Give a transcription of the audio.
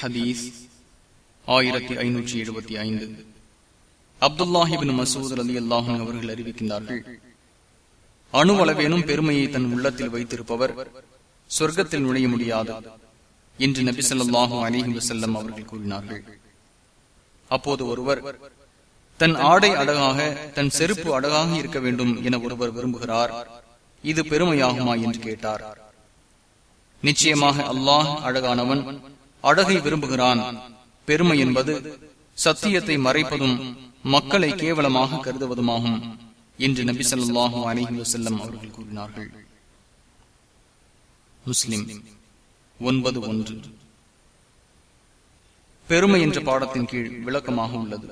ஹதீஸ் ஆயிரத்தி ஐநூற்றி எழுபத்தி ஐந்து. அப்துல்லாஹிபின் மசூத் அலி அல்லாஹன் அவர்கள் அறிவிக்கின்றார்கள் அணுவளவேனும் பெருமையை தன் உள்ளத்தில் வைத்திருப்பவர் சொர்க்கத்தில் நுழைய முடியாது என்று நபி சொல்லாஹு அலிஹி வசல்லம் அவர்கள் கூறினார்கள். அப்போது ஒருவர் தன் ஆடை அழகாக தன் செருப்பு அழகாக இருக்க வேண்டும் என ஒருவர் விரும்புகிறார் இது பெருமையாகுமா? என்று கேட்டார். நிச்சயமாக அல்லாஹ் அழகானவன் அழகை விரும்புகிறான். பெருமை என்பது சத்தியத்தை மறைப்பதும் மக்களை கேவலமாக கருதுவதுமாகும் என்று நபி சொல்லாஹு அலிஹி வசல்லம் அவர்கள் கூறினார்கள். முஸ்லிம் ஒன்பது ஒன்று. பெருமை என்ற பாடத்தின் கீழ் விளக்கமாக உள்ளது.